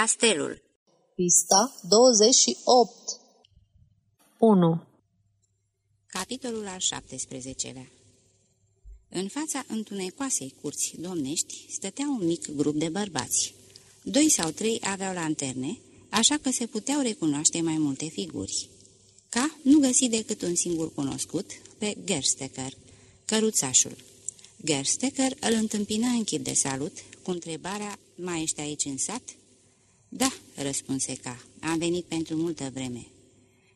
Castelul Pista 28 1. Capitolul al 17-lea În fața întunecoasei curți domnești stătea un mic grup de bărbați. Doi sau trei aveau lanterne, așa că se puteau recunoaște mai multe figuri. Ca nu găsi decât un singur cunoscut, pe Gerstecker, căruțașul. Gerstecker îl întâmpină în chip de salut, cu întrebarea, mai ești aici în sat?" Da," răspunse ca, am venit pentru multă vreme."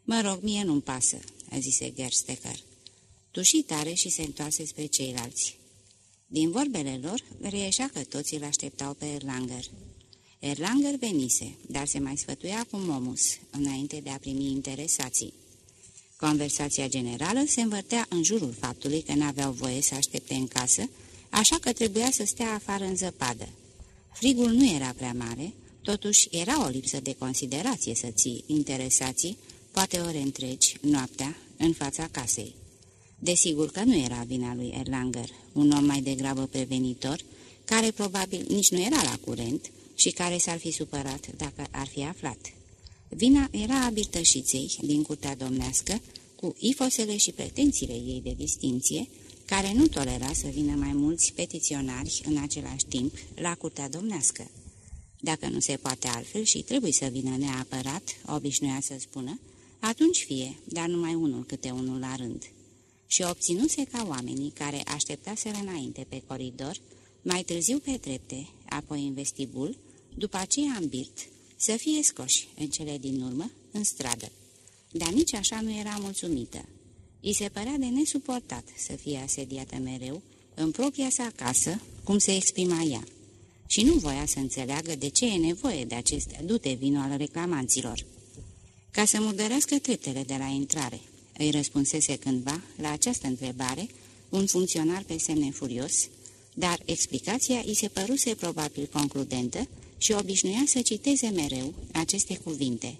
Mă rog, mie nu-mi pasă," zise Gerstecker. Tuși tare și se întoarse spre ceilalți. Din vorbele lor, reieșea că toți îl așteptau pe Erlanger. Erlanger venise, dar se mai sfătuia cu Momus, înainte de a primi interesații. Conversația generală se învârtea în jurul faptului că n-aveau voie să aștepte în casă, așa că trebuia să stea afară în zăpadă. Frigul nu era prea mare, totuși era o lipsă de considerație să ții interesații, poate ore întregi, noaptea, în fața casei. Desigur că nu era vina lui Erlanger, un om mai degrabă prevenitor, care probabil nici nu era la curent și care s-ar fi supărat dacă ar fi aflat. Vina era a birtășiței din curtea domnească, cu ifosele și pretențiile ei de distinție, care nu tolera să vină mai mulți petiționari în același timp la curtea domnească. Dacă nu se poate altfel și trebuie să vină neapărat, obișnuia să spună, atunci fie, dar numai unul câte unul la rând. Și obținuse ca oamenii care așteptaseră înainte pe coridor, mai târziu pe trepte, apoi în vestibul, după aceea în birt, să fie scoși în cele din urmă în stradă. Dar nici așa nu era mulțumită. I se părea de nesuportat să fie asediată mereu în propria sa casă, cum se exprima ea, și nu voia să înțeleagă de ce e nevoie de acest dute vino al reclamanților. Ca să murdărească treptele de la intrare, îi răspunsese cândva la această întrebare un funcționar pe semne furios, dar explicația îi se păruse probabil concludentă și obișnuia să citeze mereu aceste cuvinte.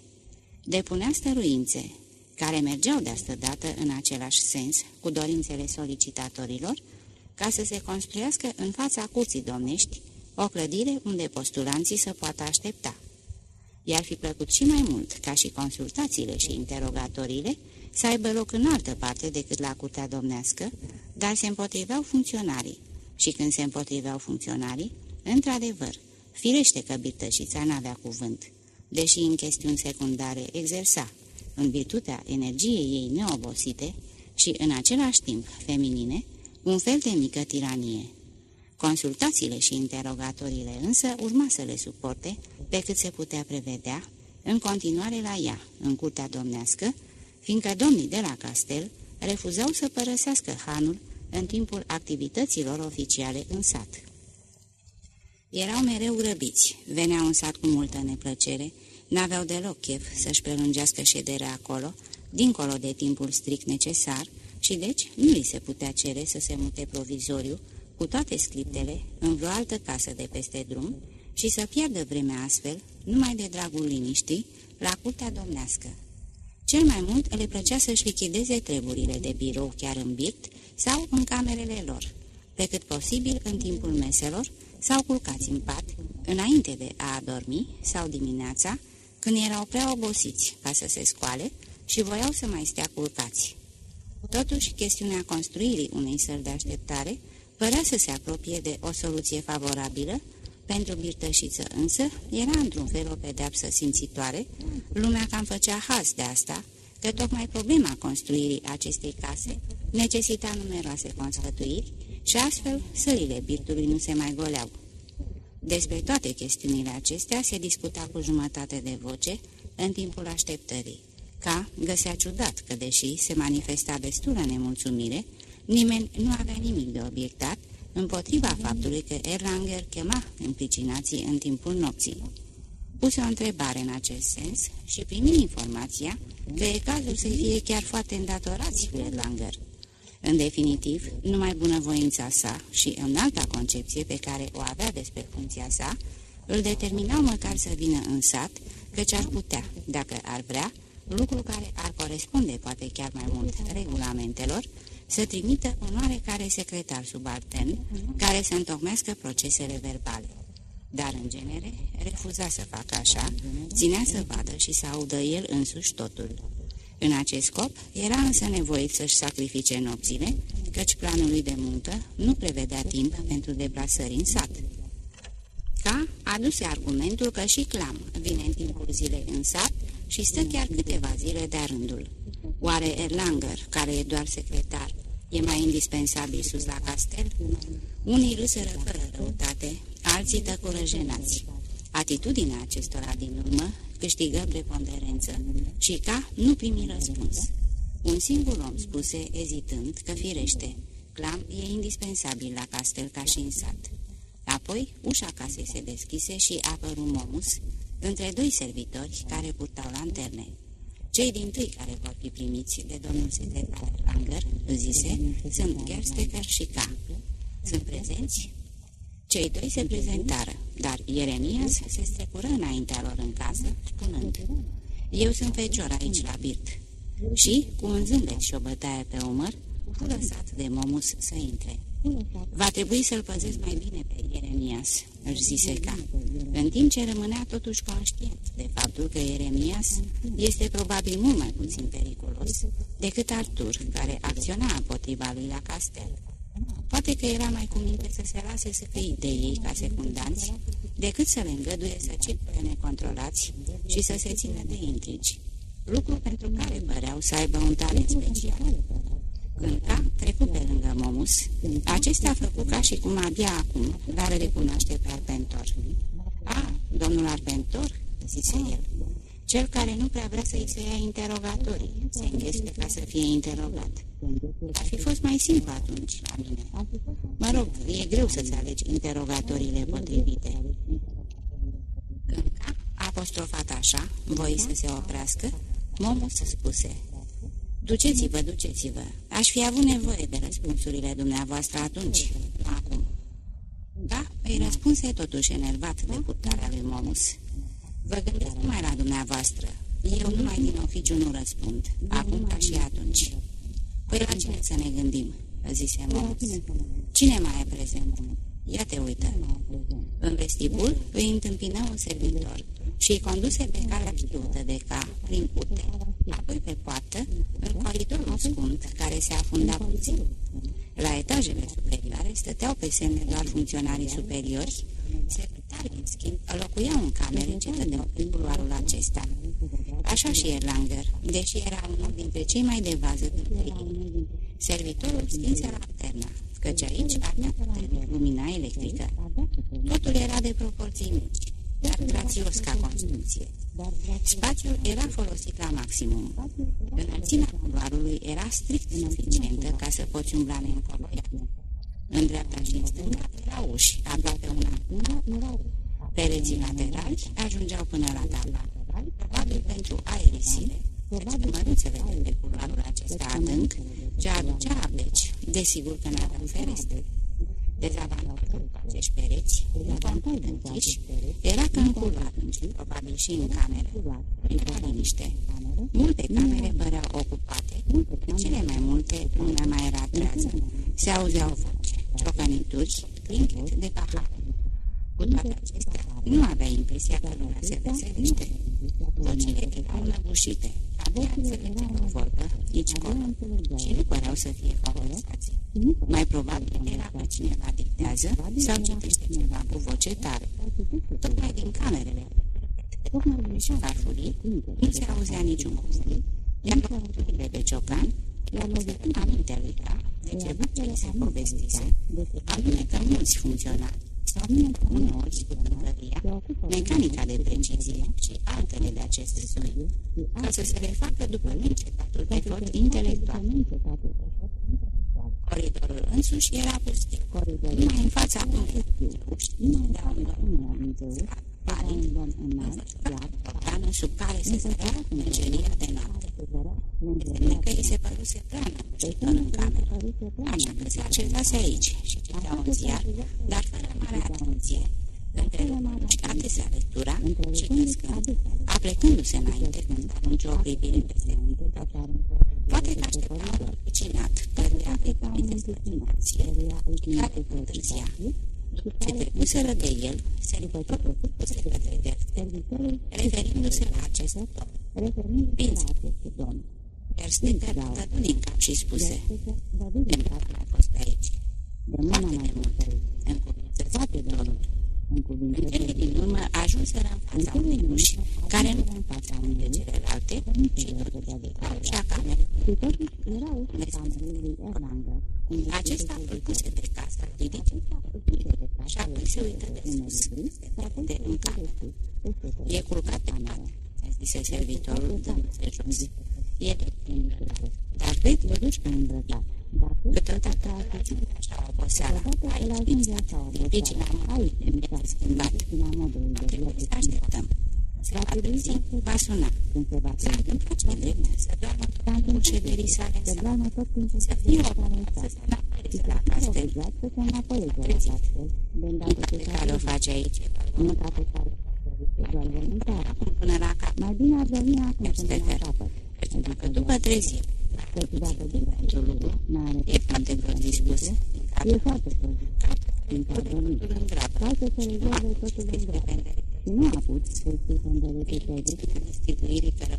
Depunea stăruințe, care mergeau de asta dată în același sens cu dorințele solicitatorilor, ca să se construiască în fața curții domnești o clădire unde postulanții să poată aștepta. I-ar fi plăcut și mai mult, ca și consultațiile și interogatoriile, să aibă loc în altă parte decât la curtea domnească, dar se împotriveau funcționarii. Și când se împotriveau funcționarii, într-adevăr, firește că birtășița n-avea cuvânt, deși în chestiuni secundare exersa, în virtutea energiei ei neobosite și în același timp feminine, un fel de mică tiranie. Consultațiile și interogatorile însă urma să le suporte, pe cât se putea prevedea, în continuare la ea, în curtea domnească, fiindcă domnii de la castel refuzau să părăsească hanul în timpul activităților oficiale în sat. Erau mereu răbiți, veneau în sat cu multă neplăcere, n-aveau deloc chef să-și prelungească șederea acolo, dincolo de timpul strict necesar, și deci nu li se putea cere să se mute provizoriu, cu toate scriptele, în vreo altă casă de peste drum și să piardă vremea astfel, numai de dragul liniștii, la curtea domnească. Cel mai mult le plăcea să-și lichideze treburile de birou chiar în birt sau în camerele lor, pe cât posibil în timpul meselor sau culcați în pat, înainte de a adormi sau dimineața, când erau prea obosiți ca să se scoale și voiau să mai stea culcați. Totuși, chestiunea construirii unei săli de așteptare părea să se apropie de o soluție favorabilă, pentru birtășiță însă era într-un fel o pedeapsă simțitoare, lumea cam făcea haz de asta, că tocmai problema construirii acestei case necesita numeroase consfătuiri și astfel sălile birtului nu se mai goleau. Despre toate chestiunile acestea se discuta cu jumătate de voce în timpul așteptării. Ca găsea ciudat că, deși se manifesta destulă nemulțumire, nimeni nu avea nimic de obiectat împotriva faptului că Erlanger chema implicinații în timpul nopții. Puse o întrebare în acest sens și primi informația că e cazul să fie chiar foarte îndatorați lui Erlanger. În definitiv, numai bunăvoința sa și în alta concepție pe care o avea despre funcția sa, îl determinau măcar să vină în sat, căci ar putea, dacă ar vrea, lucru care ar corespunde poate chiar mai mult regulamentelor, să trimită un oarecare secretar subaltern care să întocmească procesele verbale. dar în genere refuza să facă așa, ținea să vadă și să audă el însuși totul. În acest scop, era însă nevoit să-și sacrifice nopțile, căci planul lui de muncă nu prevedea timp pentru deplasări în sat. Ca aduse argumentul că și Clam vine în timpul zilei în sat și stă chiar câteva zile de rândul. Oare Erlanger, care e doar secretar, e mai indispensabil sus la castel? Unii râsără fără răutate, alții tăcură jenați. Atitudinea acestora din urmă câștigă preponderență și ca nu primi răspuns. Un singur om spuse, ezitând, că firește, Clam e indispensabil la castel ca și în sat. Apoi, ușa casei se deschise și apăru Momus, între doi servitori care purtau lanterne. Cei din tâi care vor fi primiți de domnul secretar Langer, zise, sunt Gerstecker și K. Sunt prezenți? Cei doi se prezentară, dar Ieremias se strecură înaintea lor în casă, spunând, Eu sunt fecior aici la birt. Și, cu un zâmbet și o bătaie pe umăr, fu lăsat de Momus să intre. Va trebui să-l păzesc mai bine pe Ieremias, își zise ca, în timp ce rămânea totuși conștient de faptul că Ieremias este probabil mult mai puțin periculos decât Artur, care acționa împotriva lui la castel. Poate că era mai cuminte să se lase să fie de ei ca secundanți, decât să le îngăduie să circule necontrolați și să se țină de intrigi, lucru pentru care păreau să aibă un talent special. Când K trecut pe lângă Momus, acesta a făcut ca și cum abia acum l-ar recunoaște pe Arpentor. A, domnul Arpentor?" zise el. Cel care nu prea vrea să-i se ia interogatorii, se îngheste ca să fie interogat. Ar fi fost mai simplu atunci la mine. Mă rog, e greu să-ți alegi interogatoriile potrivite. Când K a apostrofat așa, voi să se oprească, Momus spuse, Duceți-vă, duceți-vă. Aș fi avut nevoie de răspunsurile dumneavoastră atunci, acum. Da, îi răspunse totuși enervat de purtarea lui Momus. Vă gândesc numai la dumneavoastră. Eu numai din oficiu nu răspund, acum ca și atunci. Păi la cine să ne gândim? zise Momus. Cine mai e prezent? Ia te uită. În vestibul îi întâmpină un servitor și îi conduse pe calea știută de ca, prin curte, apoi pe poartă, în coridorul scund care se afunda puțin. La etajele superioare stăteau pe semne doar funcționarii superiori, secretarii, în schimb, locuiau în camere ce dădeau prin culoarul acesta. Așa și Erlanger, deși era unul dintre cei mai de vază dintre ei. Servitorul stinse lanterna, căci aici avea puternic lumina electrică. Totul era de proporții mici dar grațios ca construcție. Spațiul era folosit la maximum. Înălțimea culoarului era strict suficientă ca să poți umbla neîncoloiat. În dreapta și în stânga erau uși, aproape una una, Pereții laterali ajungeau până la tabla, probabil pentru aerisire, căci măruțele de pe culoarul acesta adânc, ce aducea apleci, desigur că n-aveau ferestre. Dezavantajul acești pereți, important închiși, era că în culoar, probabil și în camere, era liniște. Multe camere păreau ocupate, cele mai multe, una mai era trează. Se auzeau voce, ciocănituri, clinchet de pahar. Cu toate acestea, nu avea impresia că lumea se veseliște. Vocile erau lăbușite, abia înțelegea o vorbă, nici colo, și nu păreau să fie conversații. Mai probabil era că cineva dictează sau citește ceva cu voce tare. Tocmai din camerele și farfurii nu se auzea niciun cuvânt, iar locurile de ciocan i-au lovit aminte lui ca de ceva ce se povestise, anume că mulți funcționari sau uneori pălăria, mecanica de precizie și altele de acest soi, ca să se refacă după neîncetatul efort intelectual. Coridorul însuși era pustiu, numai în fața unei uși, de un domn palid, o sub care se zărea mergeria de noapte. Înseamnă că îi se păruse prea înăbușitor în cameră, așa că se așezase aici și citea un ziar, dar fără mare atenție. Între adesea lectura și căscând, aplecându-se înainte când arunce o privire peste Poate că aștepta un vecinat, căruia îi promite destinație, care întârzia. ce trecuseră de el, servitorul se către servitorul, referindu-se la acest om. Referindu-se la acest domn. Erstecker dădu din cap și spuse, de cap a fost aici. De mâna mai multă, în cuvinte, toate domnul. În cuvintele din urmă ajunseră în fața unei uși, care nu în fața unei de celelalte, și tot și a camerei. Și totuși era ușa camerei lui Erlanger. Acesta făcuse de casă ridice și apoi se uită de sus, de în cap. E culcat pe mare, zise servitorul, dându-se jos. E de dar cred că duci pe îmbrăcat. Câteodată a puțin așa oboseală. Aici, din stat, din pricina aici, de mi-a schimbat. Trebuie să așteptăm. Se va trezi, va suna. S-a întâmplat ce drept, să doarmă tot timpul șederii sale, să doarmă tot timpul, să fie o să se înapăreze la castel. Să se înapăreze la castel. Munca pe care o face aici, munca pe care Acum până la cap. Mai bine ar veni acum până la capăt. Că după trezire, Căci dacă din pentru lucru, e foarte prost dispus. E foarte prost fiindcă a dormit. Poate să rezolve totul în grabă. Și nu a putut să suspendere pe teze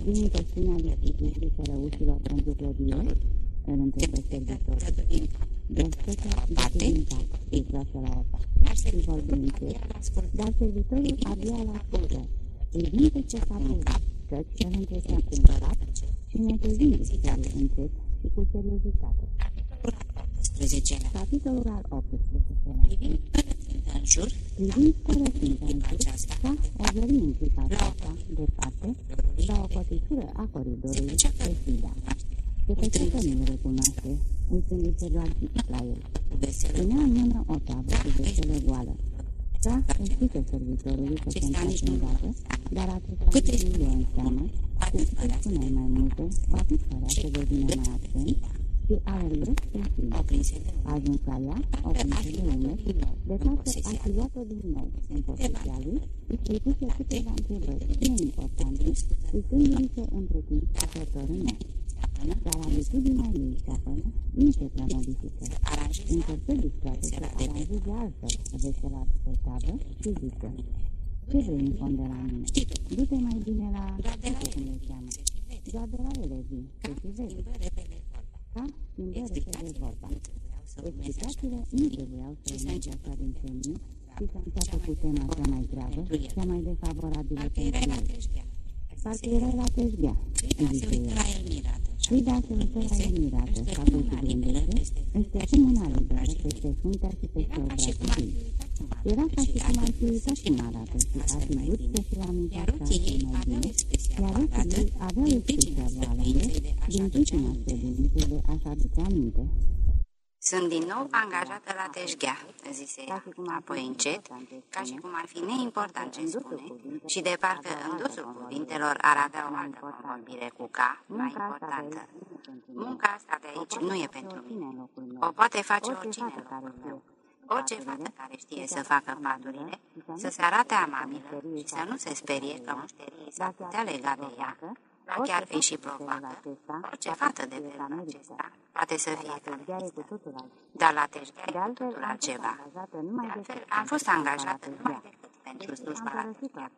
din intestina destituirii cărăușilor pentru clădire, îl întrebă servitorul. Descătă bate din cap, îi trase la o parte și vorbi încet, dar servitorul abia la ascultă, privind pe ce s-a pus, căci el întrecea cumpărat și neprezintă încet și cu seriozitate. Capitolul al 18-lea Privind în jur, privind fără țintă în jur, sa ozări în clipa aceasta, departe, la o cotitură a coridorului pe Frida. Se făcea că nu-l recunoaște, uitându-se doar la el. Ținea în mână o tablă cu veselă goală. Sa explică servitorului că se întoarce în dată, dar atâta cât în seamă, cu cât spuneai mai multe, cu atât părea să devină mai absent, și alergă în sine. Ajuns la ea, o prinse de ume, de față a chiliat-o din nou în poziția lui, îi puse câteva întrebări neimportante, uitându-i se între timp suflătorâne. Dar abitudinea lui steapănă nu se prea modifică. Încercă distrate să aranjeze altfel vesela pe tavă și zică, ce vrei în fond de la mine? Du-te mai bine la... cum le cheamă. Doar de la ele vin, să și vezi ca schimbă repede vorba. Explicațiile nu trebuiau să mergă așa din semne și să înceapă cu tema cea mai gravă, cea mai defavorabilă pentru el. Parcă era la teșghea, zice el. Frida se uită la el mirată și apoi cu gândește, își trece mâna liberă peste fruntea și peste obratul ei. Era ca și cum ar fi uitat cum arată și ar fi vrut să se amintească astfel mai bine, iar ochii ei aveau expresia voalele din pricina credinței de a-și aduce aminte. Sunt din nou angajată la teșghea, zise ea, apoi încet, ca și cum ar fi neimportant ce spune, și de parcă în dosul cuvintelor ar avea o altă convorbire cu ca mai importantă. Munca asta de aici nu e pentru mine. O poate face oricine în locul meu. Orice fată care știe să facă paturile, să se arate amabilă și să nu se sperie că mușterii s-ar putea lega de ea, ba chiar îi și provoacă, orice fată de felul acesta poate să fie calvită. Dar la teșghea e totul altceva. De altfel, am fost angajată numai decât pentru slujba la teșghea.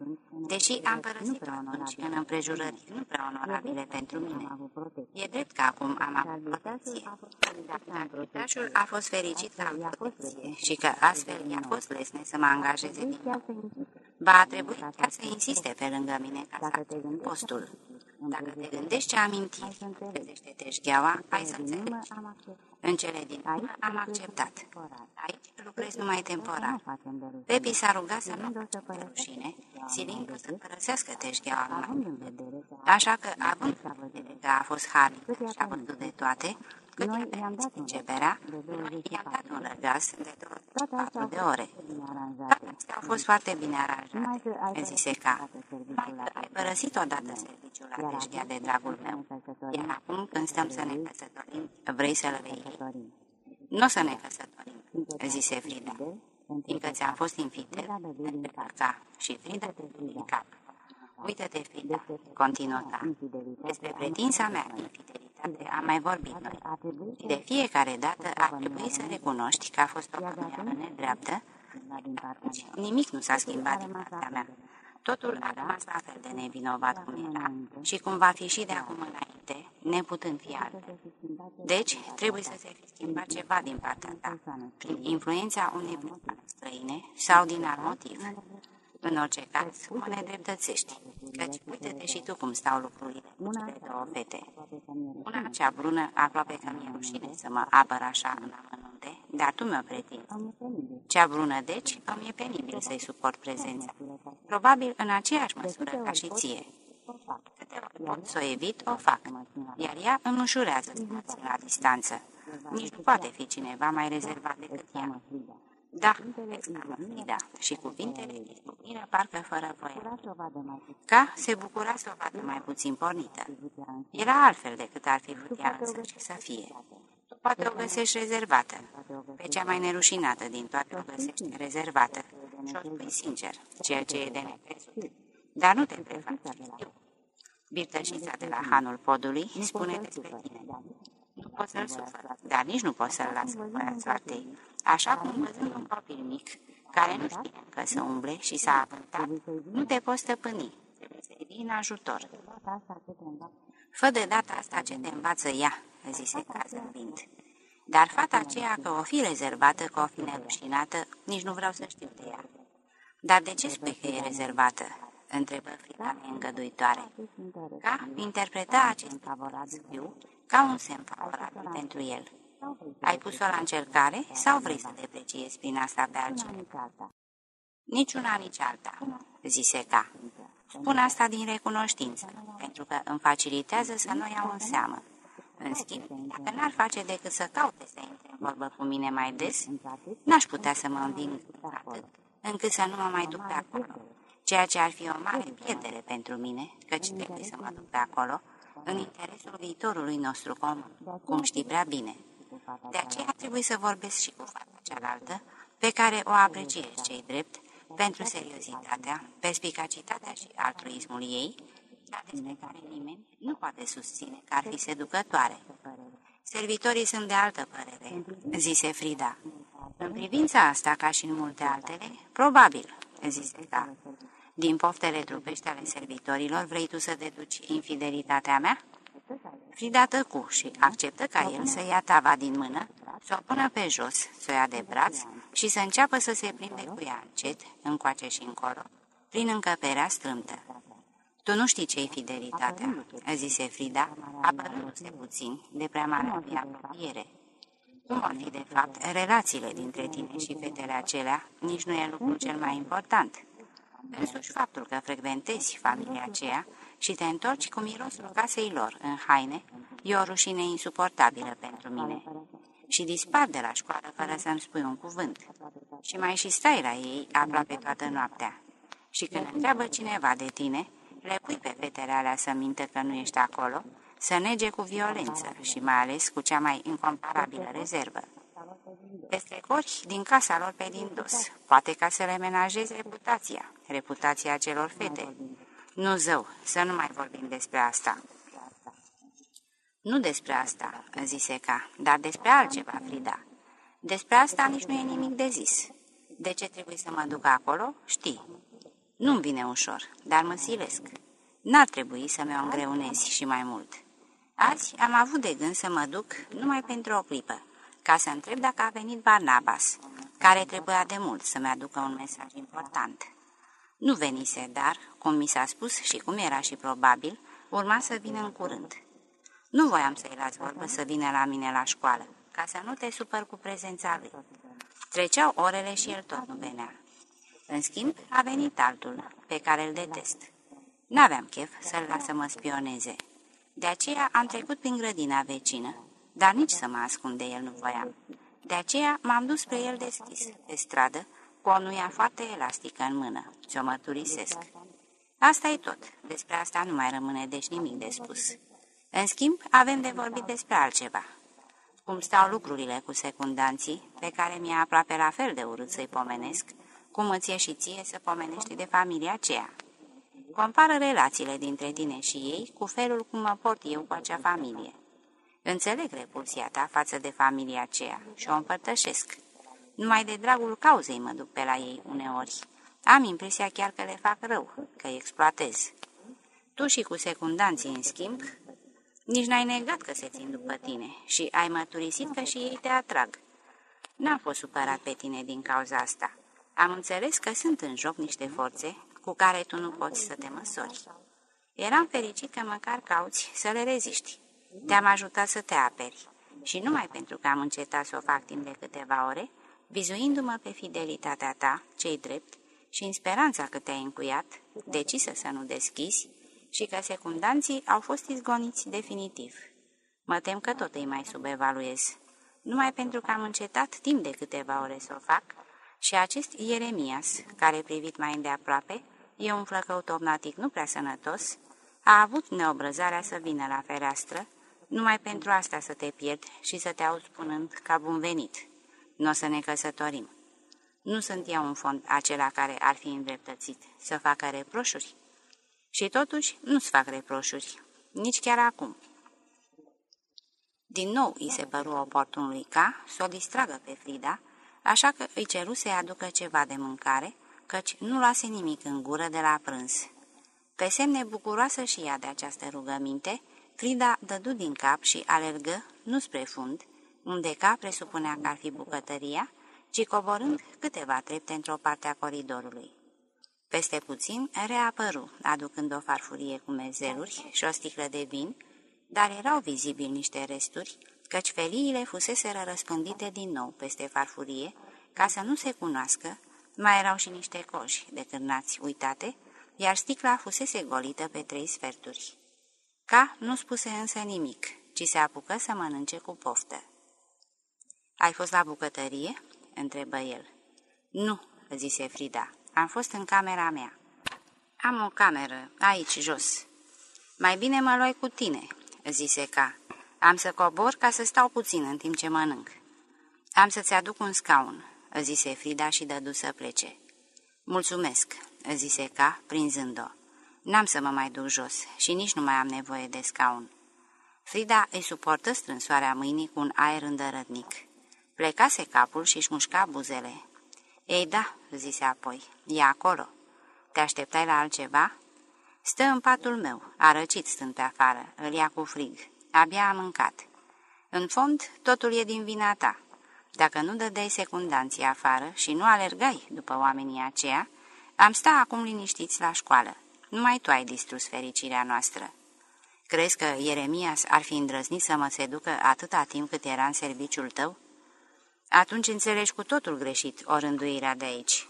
Deși am părăsit-o atunci în împrejurări nu prea onorabile pentru mine. E drept că acum am avut protecție. Dar putașul a fost fericit la protecție și că astfel i-a fost lesne să mă angajeze din nou. Ba a trebuit chiar să insiste pe lângă mine ca să postul. Dacă te gândești ce amintiri trezește teșgheaua, ai să înțelegi. În cele din urmă am acceptat. Aici lucrez numai temporar. Pepi s-a rugat să nu facă rușine, silindu să părăsească teșgheaua numai Așa că, având vedere că a fost harnic și a văzut de toate, cât i-am dat începerea, i-am dat un răgaz de 24 de ore. Astea au fost foarte bine aranjate, zise ca. Ai părăsit odată serviciul la teșghea de dragul meu, iar acum când stăm să ne căsătorim, vrei să-l vei. Nu o să ne căsătorim, zise Frida, fiindcă ți-am fost infidel, ca și Frida din cap. Uită-te, Frida, continuă ta, despre pretinsa mea infidelitate am mai vorbit noi. Și de fiecare dată ar trebui să recunoști că a fost o cămineală nedreaptă Nimic nu s-a schimbat din partea mea. Totul a rămas la fel de nevinovat cum era și cum va fi și de acum înainte, neputând fi altfel. Deci, trebuie să se fi schimbat ceva din partea ta, prin influența unei persoane străine sau din alt motiv. În orice caz, o nedreptățești, căci uite-te și tu cum stau lucrurile cu cele două fete. Una cea brună, aproape că mi-e rușine să mă apăr așa în amănunte, dar tu mi-o pretinzi. Cea brună, deci, îmi e penibil să-i suport prezența. Probabil în aceeași măsură ca și ție. Câteori pot să o evit, o fac, iar ea îmi ușurează să mă țin la distanță. Nici nu poate fi cineva mai rezervat decât ea. Da, exclamă Frida și cuvintele izbucniră parcă fără voie. Ca se bucura să o vadă mai puțin pornită. Era altfel decât ar fi vrut ea însă și să fie. Poate o găsești rezervată. Pe cea mai nerușinată din toate o găsești rezervată. Și o spui sincer, ceea ce e de necrezut. Dar nu te prefaci, știu. Birtășița de la Hanul Podului spune despre tine. Nu pot să-l sufăr, dar nici nu pot să-l las cu soartei. Așa cum văzând un copil mic, care nu știe încă să umble și să apântat, nu te poți stăpâni. Trebuie să-i vii în ajutor. Fă de data asta ce te învață ea, zise ca zâmbind. Dar fata aceea că o fi rezervată, că o fi nerușinată, nici nu vreau să știu de ea. Dar de ce spui că e rezervată? întrebă Frida neîngăduitoare. Ca interpreta acest favorat fiu ca un semn favorabil pentru el. Ai pus-o la încercare sau vrei să depreciezi prin asta pe altcineva? Niciuna, nici alta, zise ca. Spun asta din recunoștință, pentru că îmi facilitează să nu iau în seamă. În schimb, dacă n-ar face decât să caute să intre în vorbă cu mine mai des, n-aș putea să mă înving atât, încât să nu mă mai duc pe acolo. Ceea ce ar fi o mare pierdere. pentru mine, căci trebuie să mă duc pe acolo, în interesul viitorului nostru comun, cum știi prea bine. De aceea trebuie să vorbesc și cu fata cealaltă, pe care o apreciez cei drept, pentru seriozitatea, perspicacitatea și altruismul ei, dar despre care nimeni nu poate susține că ar fi seducătoare. Servitorii sunt de altă părere, zise Frida. În privința asta, ca și în multe altele, probabil, zise da. Din poftele trupești ale servitorilor, vrei tu să deduci infidelitatea mea? Frida tăcu și acceptă ca el să ia tava din mână, să o pună pe jos, să o ia de braț și să înceapă să se prinde cu ea încet, încoace și încolo, prin încăperea strâmtă. Tu nu știi ce-i fidelitatea," zise Frida, apărându-se puțin de prea mare apropiere. Cum ar fi, de fapt, relațiile dintre tine și fetele acelea, nici nu e lucrul cel mai important. Însuși faptul că frecventezi familia aceea și te întorci cu mirosul casei lor în haine, e o rușine insuportabilă pentru mine. Și dispar de la școală fără să-mi spui un cuvânt. Și mai și stai la ei aproape toată noaptea. Și când întreabă cineva de tine, le pui pe fetele alea să minte că nu ești acolo, să nege cu violență și mai ales cu cea mai incomparabilă rezervă. Pestrecori din casa lor pe din dos, poate ca să le menajeze reputația, reputația celor fete. Nu zău, să nu mai vorbim despre asta. Nu despre asta, zise ca, dar despre altceva, Frida. Despre asta nici nu e nimic de zis. De ce trebuie să mă duc acolo? Știi. Nu-mi vine ușor, dar mă silesc. N-ar trebui să mi-o îngreunezi și mai mult. Azi am avut de gând să mă duc numai pentru o clipă, ca să întreb dacă a venit Barnabas, care trebuia de mult să-mi aducă un mesaj important. Nu venise, dar, cum mi s-a spus și cum era și probabil, urma să vină în curând. Nu voiam să-i las vorbă să vină la mine la școală, ca să nu te supăr cu prezența lui. Treceau orele și el tot nu venea. În schimb, a venit altul, pe care îl detest. N-aveam chef să-l las să mă spioneze. De aceea am trecut prin grădina vecină, dar nici să mă ascund de el nu voiam. De aceea m-am dus spre el deschis, pe stradă, cu o nuia foarte elastică în mână, ți-o mărturisesc. Asta e tot, despre asta nu mai rămâne deci nimic de spus. În schimb, avem de vorbit despre altceva. Cum stau lucrurile cu secundanții, pe care mi-e aproape la fel de urât să-i pomenesc, cum îți e și ție să pomenești de familia aceea. Compară relațiile dintre tine și ei cu felul cum mă port eu cu acea familie. Înțeleg repulsia ta față de familia aceea și o împărtășesc. Numai de dragul cauzei mă duc pe la ei uneori. Am impresia chiar că le fac rău, că îi exploatez. Tu și cu secundanții, în schimb, nici n-ai negat că se țin după tine și ai mărturisit că și ei te atrag. N-am fost supărat pe tine din cauza asta. Am înțeles că sunt în joc niște forțe cu care tu nu poți să te măsori. Eram fericit că măcar cauți să le reziști. Te-am ajutat să te aperi. Și numai pentru că am încetat să o fac timp de câteva ore, vizuindu-mă pe fidelitatea ta, cei drept, și în speranța că te-ai încuiat, decisă să nu deschizi, și că secundanții au fost izgoniți definitiv. Mă tem că tot îi mai subevaluez. Numai pentru că am încetat timp de câteva ore să o fac, și acest Ieremias, care privit mai îndeaproape, e un flăcăut obnatic nu prea sănătos, a avut neobrăzarea să vină la fereastră, numai pentru asta să te pierd și să te aud spunând ca bun venit. Nu o să ne căsătorim. Nu sunt eu un fond acela care ar fi îndreptățit să facă reproșuri. Și totuși nu-ți fac reproșuri, nici chiar acum. Din nou îi se păru oportun lui Ca să o distragă pe Frida, așa că îi ceru să-i aducă ceva de mâncare, căci nu luase nimic în gură de la prânz. Pe semne bucuroasă și ea de această rugăminte, Frida dădu din cap și alergă, nu spre fund, unde Ca presupunea că ar fi bucătăria, ci coborând câteva trepte într-o parte a coridorului. Peste puțin reapăru, aducând o farfurie cu mezeluri și o sticlă de vin, dar erau vizibili niște resturi, căci feliile fuseseră răspândite din nou peste farfurie, ca să nu se cunoască, mai erau și niște coji de cârnați uitate, iar sticla fusese golită pe trei sferturi. Ca nu spuse însă nimic, ci se apucă să mănânce cu poftă. Ai fost la bucătărie?" întrebă el. Nu," zise Frida, am fost în camera mea." Am o cameră, aici, jos." Mai bine mă luai cu tine," zise Ca. Am să cobor ca să stau puțin în timp ce mănânc." Am să-ți aduc un scaun," zise Frida și dădu să plece. Mulțumesc," zise Ca, prinzând-o. N-am să mă mai duc jos și nici nu mai am nevoie de scaun." Frida îi suportă strânsoarea mâinii cu un aer îndărătnic. Plecase capul și-și mușca buzele. Ei da," zise apoi, e acolo. Te așteptai la altceva?" Stă în patul meu, a răcit stând pe afară, îl ia cu frig. Abia am mâncat. În fond, totul e din vina ta. Dacă nu dădeai secundanții afară și nu alergai după oamenii aceia, am sta acum liniștiți la școală. Numai tu ai distrus fericirea noastră. Crezi că Ieremias ar fi îndrăznit să mă seducă atâta timp cât era în serviciul tău? Atunci înțelegi cu totul greșit o rânduirea de aici.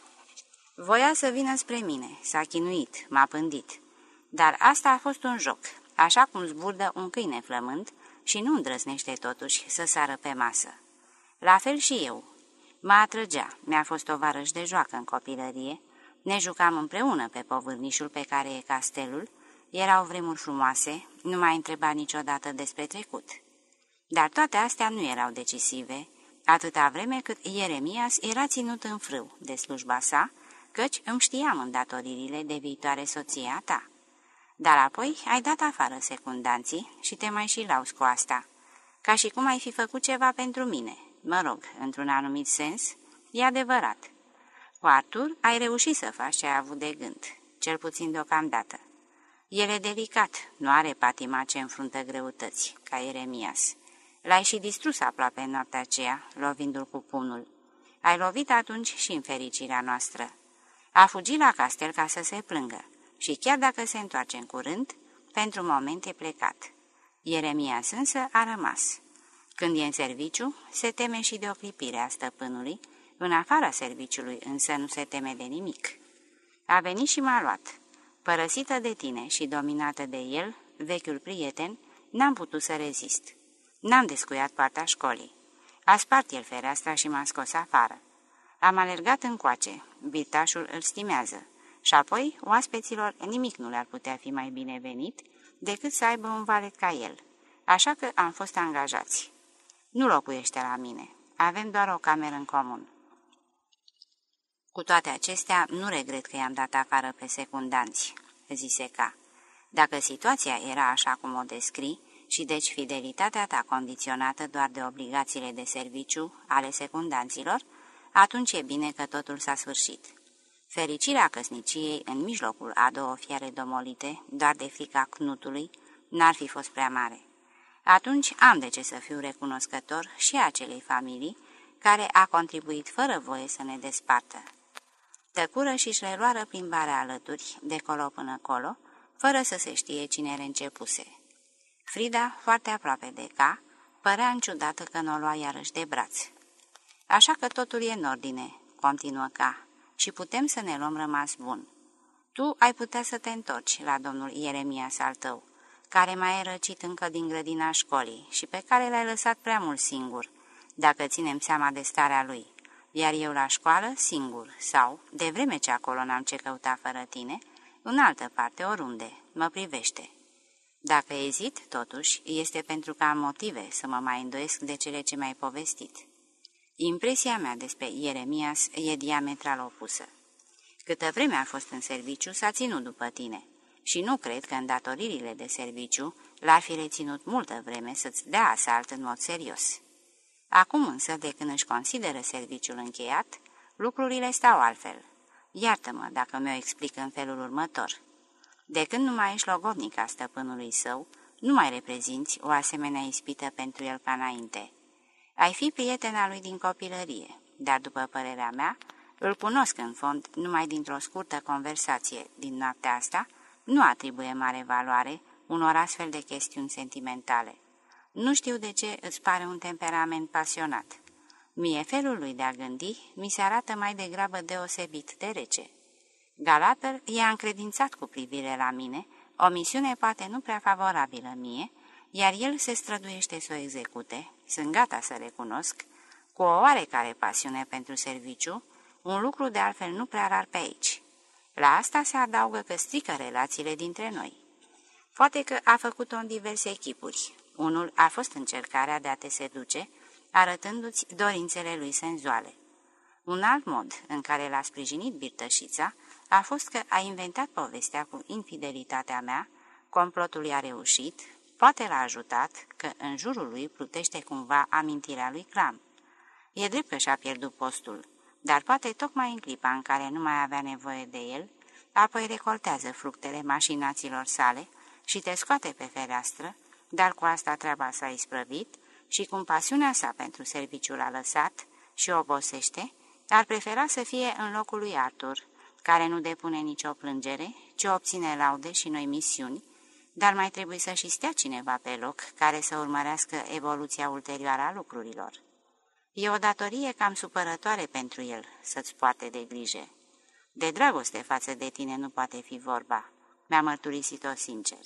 Voia să vină spre mine, s-a chinuit, m-a pândit. Dar asta a fost un joc, așa cum zburdă un câine flământ și nu îndrăznește totuși să sară pe masă. La fel și eu. Mă atrăgea, mi-a fost tovarăș de joacă în copilărie, ne jucam împreună pe povârnișul pe care e castelul, erau vremuri frumoase, nu mai întreba niciodată despre trecut. Dar toate astea nu erau decisive, atâta vreme cât Ieremias era ținut în frâu de slujba sa, căci îmi știam îndatoririle de viitoare soția ta. Dar apoi ai dat afară secundanții și te mai și lauzi cu asta, ca și cum ai fi făcut ceva pentru mine. Mă rog, într-un anumit sens, e adevărat. Cu Artur ai reușit să faci ce ai avut de gând, cel puțin deocamdată. El e delicat, nu are patima ce înfruntă greutăți, ca Ieremias. L-ai și distrus aproape în noaptea aceea, lovindu-l cu punul. Ai lovit atunci și în fericirea noastră. A fugit la castel ca să se plângă și chiar dacă se întoarce în curând, pentru moment e plecat. Ieremias însă a rămas. Când e în serviciu, se teme și de o clipire a stăpânului, în afara serviciului însă nu se teme de nimic. A venit și m-a luat. Părăsită de tine și dominată de el, vechiul prieten, n-am putut să rezist. N-am descuiat partea școlii. A spart el fereastra și m-a scos afară. Am alergat încoace, vitașul îl stimează. Și apoi, oaspeților, nimic nu le-ar putea fi mai bine venit decât să aibă un valet ca el. Așa că am fost angajați. Nu locuiește la mine. Avem doar o cameră în comun. Cu toate acestea, nu regret că i-am dat afară pe secundanți, zise ca. Dacă situația era așa cum o descrii, și deci fidelitatea ta condiționată doar de obligațiile de serviciu ale secundanților, atunci e bine că totul s-a sfârșit. Fericirea căsniciei în mijlocul a două fiare domolite, doar de frica cnutului, n-ar fi fost prea mare. Atunci am de ce să fiu recunoscător și acelei familii care a contribuit fără voie să ne despartă. Tăcură și-și reluară plimbarea alături, de colo până colo, fără să se știe cine reîncepuse. Frida, foarte aproape de ca, părea înciudată că nu o lua iarăși de braț. Așa că totul e în ordine, continuă ca, și putem să ne luăm rămas bun. Tu ai putea să te întorci la domnul Ieremia al tău, care mai e răcit încă din grădina școlii și pe care l-ai lăsat prea mult singur, dacă ținem seama de starea lui, iar eu la școală singur sau, de vreme ce acolo n-am ce căuta fără tine, în altă parte, oriunde, mă privește. Dacă ezit, totuși, este pentru că am motive să mă mai îndoiesc de cele ce mi-ai povestit. Impresia mea despre Ieremias e diametral opusă. Câtă vreme a fost în serviciu, s-a ținut după tine și nu cred că îndatoririle de serviciu l-ar fi reținut multă vreme să-ți dea asalt în mod serios. Acum însă, de când își consideră serviciul încheiat, lucrurile stau altfel. Iartă-mă dacă mi-o explic în felul următor. De când nu mai ești logodnic a stăpânului său, nu mai reprezinți o asemenea ispită pentru el ca înainte. Ai fi prietena lui din copilărie, dar, după părerea mea, îl cunosc în fond numai dintr-o scurtă conversație din noaptea asta, nu atribuie mare valoare unor astfel de chestiuni sentimentale. Nu știu de ce îți pare un temperament pasionat. Mie felul lui de a gândi mi se arată mai degrabă deosebit de rece. Galater i-a încredințat cu privire la mine o misiune poate nu prea favorabilă mie, iar el se străduiește să o execute, sunt gata să recunosc, cu o oarecare pasiune pentru serviciu, un lucru de altfel nu prea rar pe aici. La asta se adaugă că strică relațiile dintre noi. Poate că a făcut-o în diverse echipuri. Unul a fost încercarea de a te seduce, arătându-ți dorințele lui senzuale. Un alt mod în care l-a sprijinit birtășița a fost că a inventat povestea cu infidelitatea mea, complotul i-a reușit, poate l-a ajutat că în jurul lui plutește cumva amintirea lui Clam. E drept că și-a pierdut postul, dar poate tocmai în clipa în care nu mai avea nevoie de el, apoi recoltează fructele mașinaților sale și te scoate pe fereastră, dar cu asta treaba s-a isprăvit și cum pasiunea sa pentru serviciul a lăsat și obosește, ar prefera să fie în locul lui Arthur, care nu depune nicio plângere, ci obține laude și noi misiuni, dar mai trebuie să și stea cineva pe loc care să urmărească evoluția ulterioară a lucrurilor. E o datorie cam supărătoare pentru el să-ți poate de grijă. De dragoste față de tine nu poate fi vorba, mi-a mărturisit-o sincer.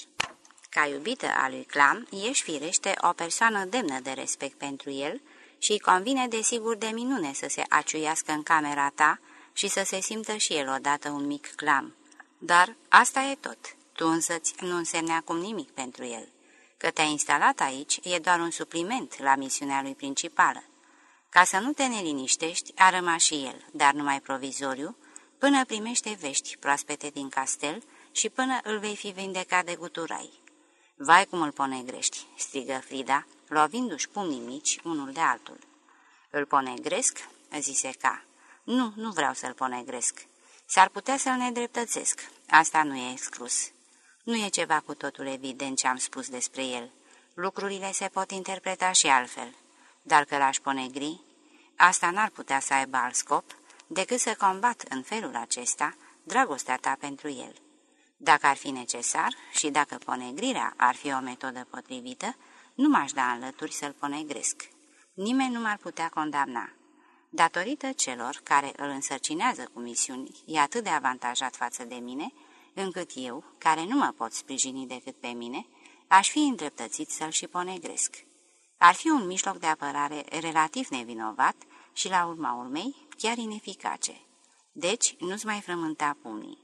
Ca iubită a lui Clam, ești firește o persoană demnă de respect pentru el și îi convine desigur de minune să se aciuiască în camera ta și să se simtă și el odată un mic clam. Dar asta e tot. Tu însăți nu însemne acum nimic pentru el. Că te-ai instalat aici e doar un supliment la misiunea lui principală. Ca să nu te neliniștești, a rămas și el, dar numai provizoriu, până primește vești proaspete din castel și până îl vei fi vindecat de guturai. Vai cum îl ponegrești, strigă Frida, lovindu-și pumnii mici unul de altul. Îl ponegresc? zise ca. Nu, nu vreau să-l ponegresc. S-ar putea să-l nedreptățesc. Asta nu e exclus. Nu e ceva cu totul evident ce am spus despre el. Lucrurile se pot interpreta și altfel. Dar că l-aș ponegri, asta n-ar putea să aibă alt scop decât să combat în felul acesta dragostea ta pentru el. Dacă ar fi necesar și dacă ponegrirea ar fi o metodă potrivită, nu m-aș da înlături să-l ponegresc. Nimeni nu m-ar putea condamna. Datorită celor care îl însărcinează cu misiuni, e atât de avantajat față de mine, încât eu, care nu mă pot sprijini decât pe mine, aș fi îndreptățit să-l și ponegresc. Ar fi un mijloc de apărare relativ nevinovat și, la urma urmei, chiar ineficace. Deci, nu-ți mai frământa pumnii.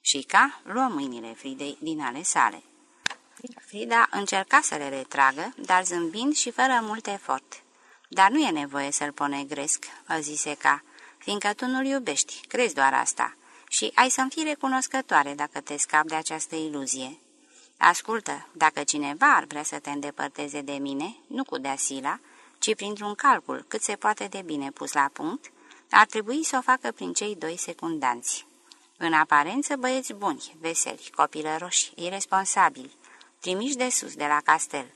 Și ca luă mâinile Fridei din ale sale. Frida încerca să le retragă, dar zâmbind și fără mult efort. Dar nu e nevoie să-l ponegresc, o zise ca, fiindcă tu nu-l iubești, crezi doar asta, și ai să-mi fii recunoscătoare dacă te scapi de această iluzie. Ascultă, dacă cineva ar vrea să te îndepărteze de mine, nu cu deasila, ci printr-un calcul cât se poate de bine pus la punct, ar trebui să o facă prin cei doi secundanți. În aparență băieți buni, veseli, copilăroși, irresponsabili, trimiși de sus, de la castel.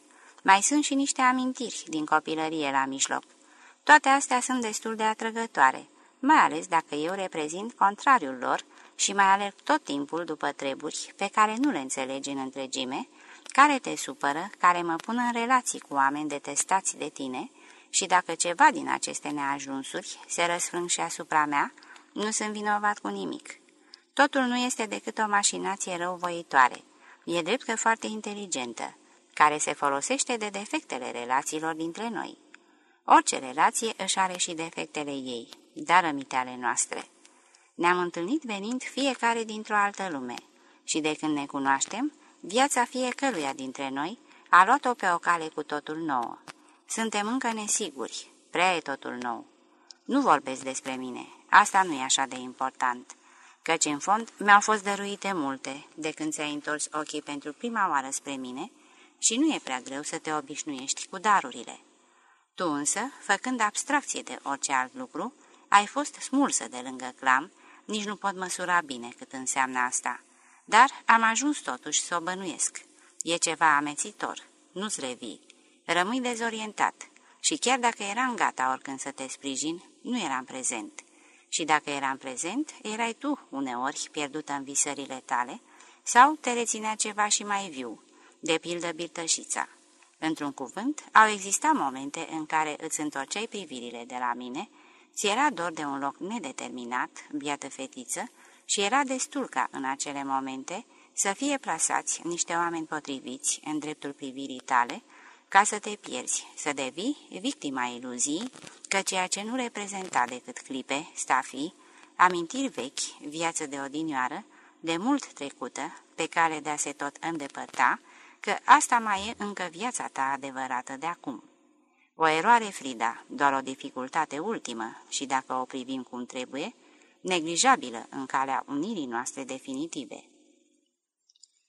Mai sunt și niște amintiri din copilărie la mijloc. Toate astea sunt destul de atrăgătoare, mai ales dacă eu reprezint contrariul lor și mai alerg tot timpul după treburi pe care nu le înțelegi în întregime, care te supără, care mă pun în relații cu oameni detestați de tine și dacă ceva din aceste neajunsuri se răsfrâng și asupra mea, nu sunt vinovat cu nimic. Totul nu este decât o mașinație răuvoitoare. E drept că foarte inteligentă, care se folosește de defectele relațiilor dintre noi. Orice relație își are și defectele ei, dar rămite ale noastre. Ne-am întâlnit venind fiecare dintr-o altă lume și de când ne cunoaștem, viața fiecăruia dintre noi a luat-o pe o cale cu totul nouă. Suntem încă nesiguri, prea e totul nou. Nu vorbesc despre mine, asta nu e așa de important, căci în fond mi-au fost dăruite multe de când ți-ai întors ochii pentru prima oară spre mine și nu e prea greu să te obișnuiești cu darurile. Tu însă, făcând abstracție de orice alt lucru, ai fost smulsă de lângă clam, nici nu pot măsura bine cât înseamnă asta. Dar am ajuns totuși să o bănuiesc. E ceva amețitor, nu-ți revii. Rămâi dezorientat și chiar dacă eram gata oricând să te sprijin, nu eram prezent. Și dacă eram prezent, erai tu uneori pierdută în visările tale sau te reținea ceva și mai viu, de pildă birtășița. Într-un cuvânt, au existat momente în care îți întorceai privirile de la mine, ți era dor de un loc nedeterminat, biată fetiță, și era destul ca în acele momente să fie plasați niște oameni potriviți în dreptul privirii tale, ca să te pierzi, să devii victima iluzii, că ceea ce nu reprezenta decât clipe, stafii, amintiri vechi, viață de odinioară, de mult trecută, pe care de a se tot îndepărta, că asta mai e încă viața ta adevărată de acum. O eroare, Frida, doar o dificultate ultimă și, dacă o privim cum trebuie, neglijabilă în calea unirii noastre definitive.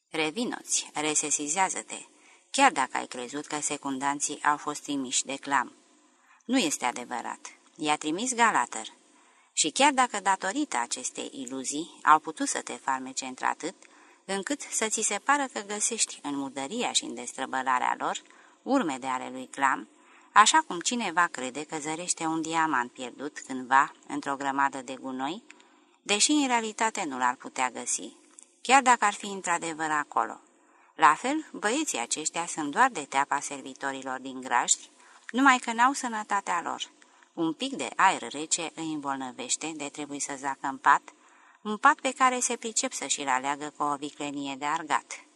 Revinoți, resesizează-te, chiar dacă ai crezut că secundanții au fost trimiși de clam. Nu este adevărat. I-a trimis Galater. Și chiar dacă datorită acestei iluzii au putut să te farmece într-atât, încât să ți se pară că găsești în murdăria și în destrăbălarea lor urme de ale lui Clam, așa cum cineva crede că zărește un diamant pierdut cândva într-o grămadă de gunoi, deși în realitate nu l-ar putea găsi, chiar dacă ar fi într-adevăr acolo. La fel, băieții aceștia sunt doar de teapa servitorilor din graști, numai că n-au sănătatea lor. Un pic de aer rece îi îmbolnăvește de trebuie să zacă în pat, un pat pe care se pricep să și-l aleagă cu o viclenie de argat.